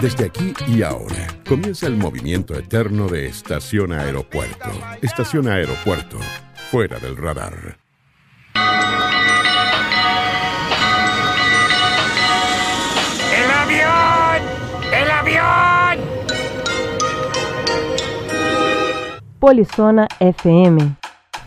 Desde aquí y ahora comienza el movimiento eterno de Estación Aeropuerto. Estación Aeropuerto, fuera del radar. ¡El avión! ¡El avión! Polizona FM.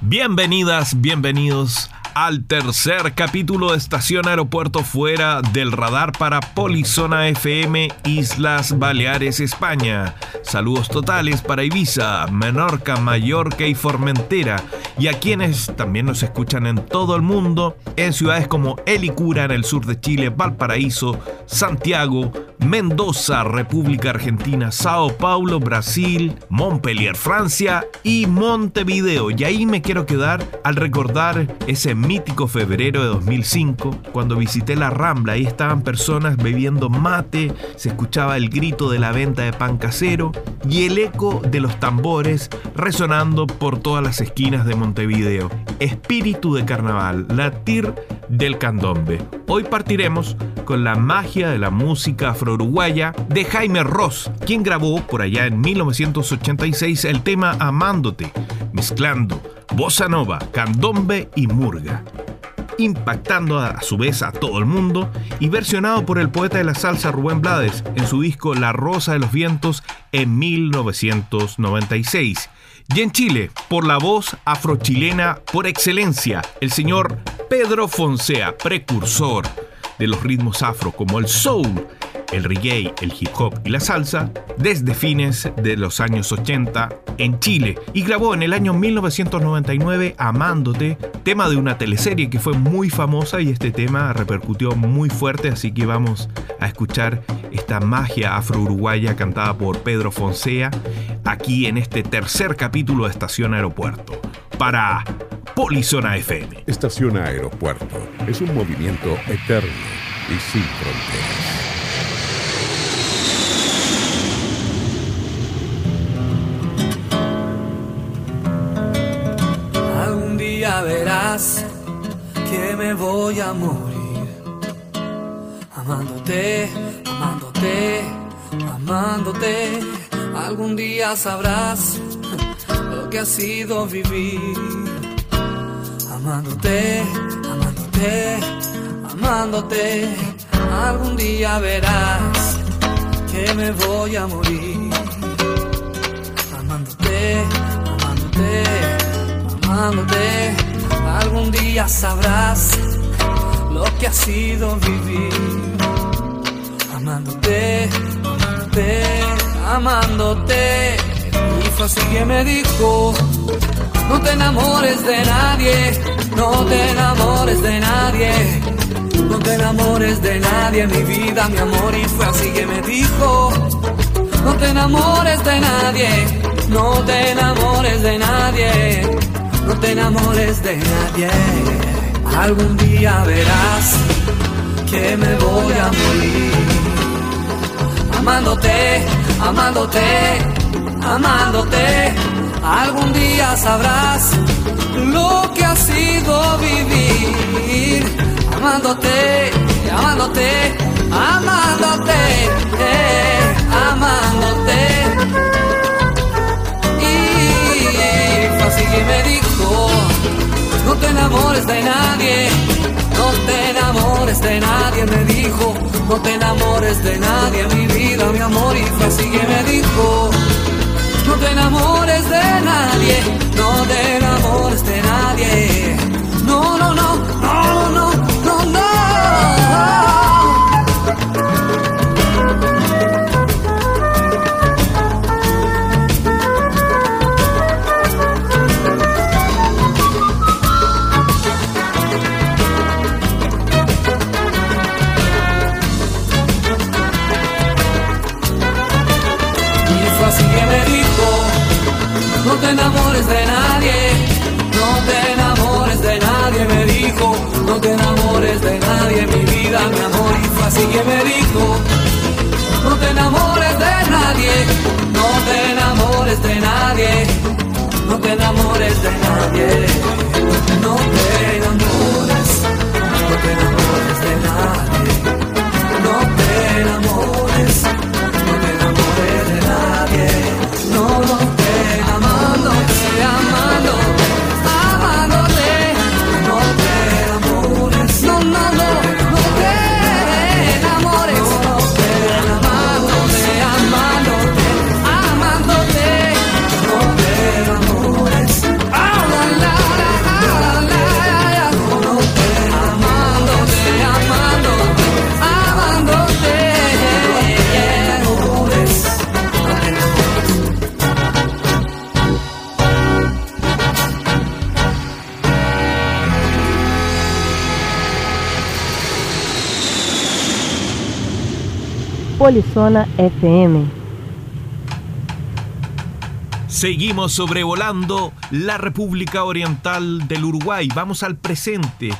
Bienvenidas, bienvenidos al tercer capítulo de Estación Aeropuerto fuera del radar para Polizona FM Islas Baleares, España. Saludos totales para Ibiza, Menorca, Mallorca y Formentera y a quienes también nos escuchan en todo el mundo en ciudades como Elicura en el sur de Chile, Valparaíso, Santiago, Mendoza, República Argentina, Sao Paulo, Brasil, Montpellier, Francia y Montevideo. Y ahí me quiero quedar al recordar ese mítico febrero de 2005, cuando visité la Rambla. Ahí estaban personas bebiendo mate, se escuchaba el grito de la venta de pan casero y el eco de los tambores resonando por todas las esquinas de Montevideo. Espíritu de carnaval, latir del candombe. Hoy partiremos con la magia de la música afro-uruguaya de Jaime Ross, quien grabó por allá en 1986 el tema Amándote, mezclando bossa nova, candombe y murga impactando a su vez a todo el mundo y versionado por el poeta de la salsa Rubén Blades en su disco La Rosa de los Vientos en 1996. Y en Chile, por la voz afrochilena por excelencia, el señor Pedro Fonsea, precursor de los ritmos afro como el soul, el reggae, el hip hop y la salsa desde fines de los años 80 en Chile y grabó en el año 1999 Amándote, tema de una teleserie que fue muy famosa y este tema repercutió muy fuerte, así que vamos a escuchar esta magia afro-uruguaya cantada por Pedro Fonsea aquí en este tercer capítulo de Estación Aeropuerto. Para Polizona FM. Estación Aeropuerto es un movimiento eterno y sin fronteras. Verás que me voy a morir amándote, amándote, amándote. Algún día sabrás lo que ha sido vivir amándote, amándote, amándote. Algún día verás que me voy a morir amándote, amándote, amándote. Algún día sabrás lo que ha sido vivir amándote, amándote, amándote. Y fue así que me dijo, no te enamores de nadie, no te enamores de nadie, no te enamores de nadie, mi vida, mi amor. Y fue así que me dijo, no te enamores de nadie, no te enamores de nadie, no te enamores de nadie. Algún día verás que me voy a morir amándote, amándote, amándote. Algún día sabrás lo que ha sido vivir amándote, amándote, amándote, eh, amándote. Que me dijo, no te enamores de nadie, no te enamores de nadie, me dijo, no te enamores de nadie, mi vida, mi amor, y fue así me dijo, no te enamores de nadie, no te enamores de nadie, te enamores de nadie, no te enamores de nadie, no te enamores de nadie, no te enamores, no te enamores de nadie. Polizona FM. Seguimos sobrevolando la República Oriental del Uruguay. Vamos al presente,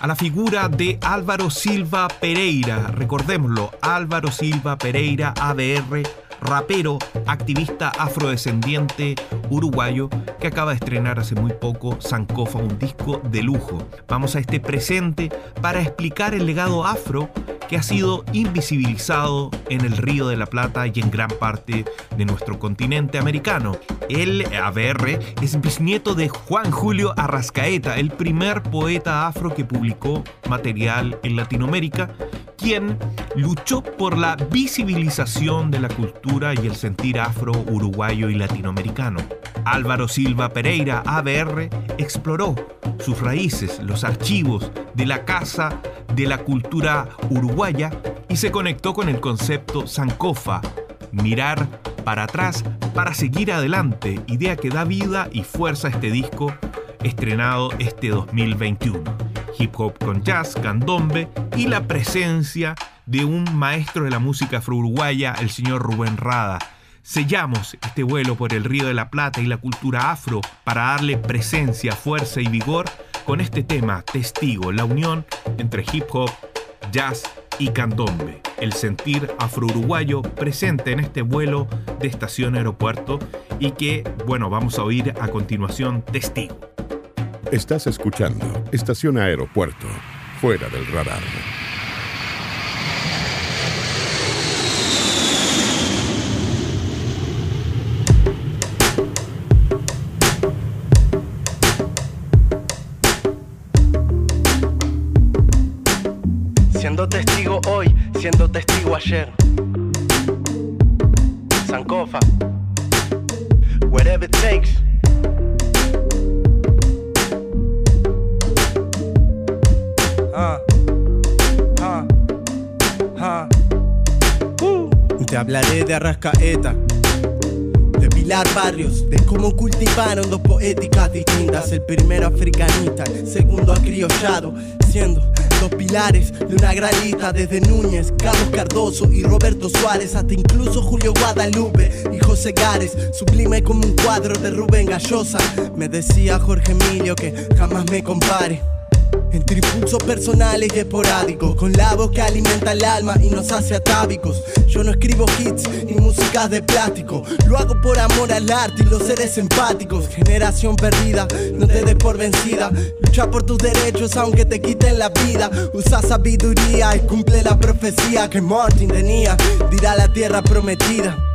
a la figura de Álvaro Silva Pereira. Recordémoslo, Álvaro Silva Pereira, ADR rapero, activista afrodescendiente uruguayo que acaba de estrenar hace muy poco Sankofa, un disco de lujo. Vamos a este presente para explicar el legado afro que ha sido invisibilizado en el Río de la Plata y en gran parte de nuestro continente americano. El ABR es bisnieto de Juan Julio Arrascaeta, el primer poeta afro que publicó material en Latinoamérica, quien luchó por la visibilización de la cultura y el sentir afro, uruguayo y latinoamericano. Álvaro Silva Pereira, ABR, exploró sus raíces, los archivos de la Casa de la Cultura Uruguaya y se conectó con el concepto Sankofa, mirar para atrás para seguir adelante, idea que da vida y fuerza a este disco estrenado este 2021. Hip hop con jazz, candombe y la presencia de un maestro de la música afro-uruguaya, el señor Rubén Rada. Sellamos este vuelo por el Río de la Plata y la cultura afro para darle presencia, fuerza y vigor con este tema, Testigo, la unión entre hip hop, jazz y candombe. El sentir afro-uruguayo presente en este vuelo de estación aeropuerto y que, bueno, vamos a oír a continuación, Testigo. Estás escuchando Estación Aeropuerto, fuera del radar. Siendo testigo hoy, siendo testigo ayer. Sankofa, whatever it takes. Te hablaré de Arrascaeta, de Pilar Barrios, de cómo cultivaron dos poéticas distintas. El primero africanista, el segundo acriollado, siendo dos pilares de una gran lista desde Núñez, Carlos Cardoso y Roberto Suárez, hasta incluso Julio Guadalupe y José Gares, sublime como un cuadro de Rubén Gallosa. Me decía Jorge Emilio que jamás me compare. Entre impulsos personales y esporádicos, con la voz que alimenta el alma y nos hace atávicos. Yo no escribo hits ni músicas de plástico, lo hago por amor al arte y los seres empáticos. Generación perdida, no te des por vencida. Lucha por tus derechos aunque te quiten la vida. Usa sabiduría y cumple la profecía que Martin tenía. Dirá la tierra prometida.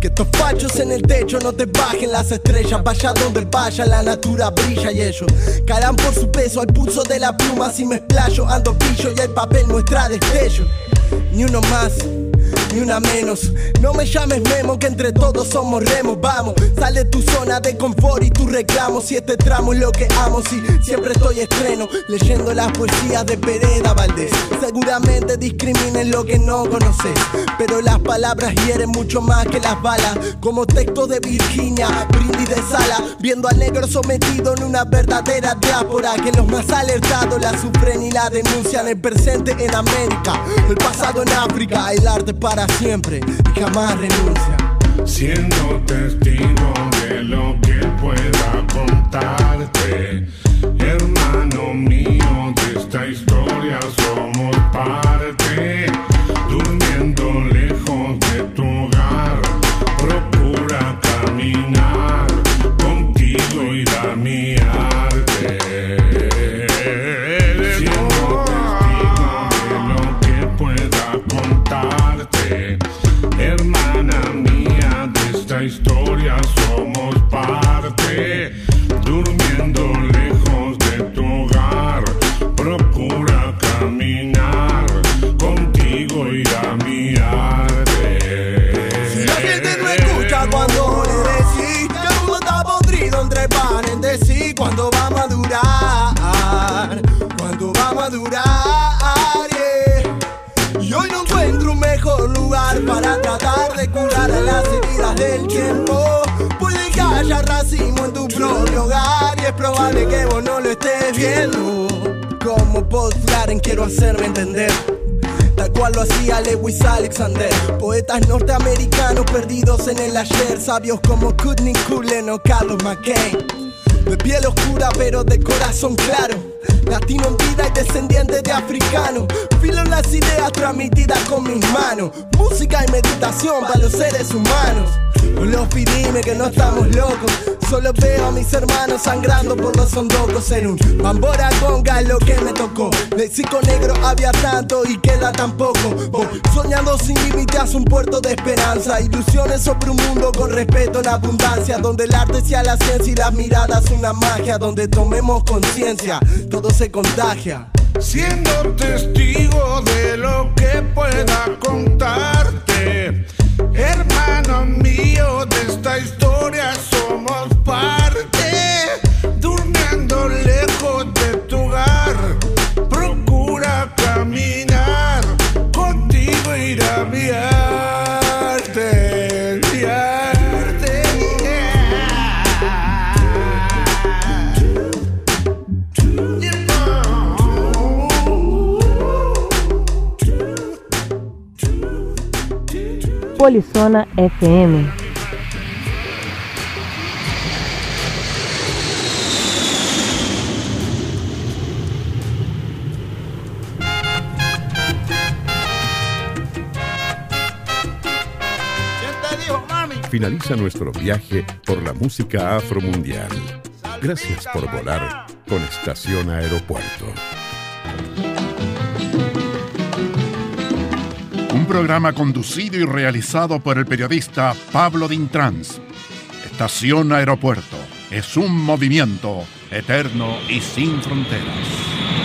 Que estos fachos en el techo no te bajen las estrellas. Vaya donde vaya, la natura brilla y ellos caerán por su peso al pulso de la pluma. Si me explayo, ando pillo y el papel muestra destello. Ni uno más. Ni una menos, no me llames Memo que entre todos somos remos, vamos, sale tu zona de confort y tu reclamo, si este tramo es lo que amo, si siempre estoy estreno, leyendo las poesías de Pereda Valdés, seguramente discriminen lo que no conoces, pero las palabras hieren mucho más que las balas, como texto de Virginia, brindis de sala, viendo al negro sometido en una verdadera diáspora, que los más alertados la sufren y la denuncian, el presente en América, el pasado en África, el arte para siempre y jamás renuncia. Siendo testigo de lo que pueda contarte, historia somos parte, durmiendo lejos de tu hogar, procura caminar contigo y a mi. Si la gente no escucha cuando le decís que el mundo está podrido entre paréntesis, cuando vamos a durar, cuando vamos a durar, mejor lugar para tratar de curar a las heridas del tiempo. Puede que haya racismo en tu propio hogar y es probable que vos no lo estés viendo. Como postular en quiero hacerme entender. tal cual lo hacía Lewis Alexander. Poetas norteamericanos perdidos en el ayer, sabios como Kutney Cullen o Carlos McCain. De piel oscura pero de corazón claro. Latino en vida y descendiente de africano. Filo las ideas transmitidas con mis manos. Música y meditación para los seres humanos. Los dime que no estamos locos. Solo veo a mis hermanos sangrando por los hondocos en un bambora conga lo que me tocó. Lexico negro había tanto y queda tan poco. Oh, soñando sin límites un puerto de esperanza. Ilusiones sobre un mundo con respeto en abundancia. Donde el arte sea la ciencia y las miradas una magia. Donde tomemos conciencia, todo se contagia. Siendo testigo de lo que pueda contarte. Hermano mío, de esta historia Polizona FM. Finaliza nuestro viaje por la música afromundial. Gracias por volar con Estación Aeropuerto. Programa conducido y realizado por el periodista Pablo Dintrans. Estación Aeropuerto es un movimiento eterno y sin fronteras.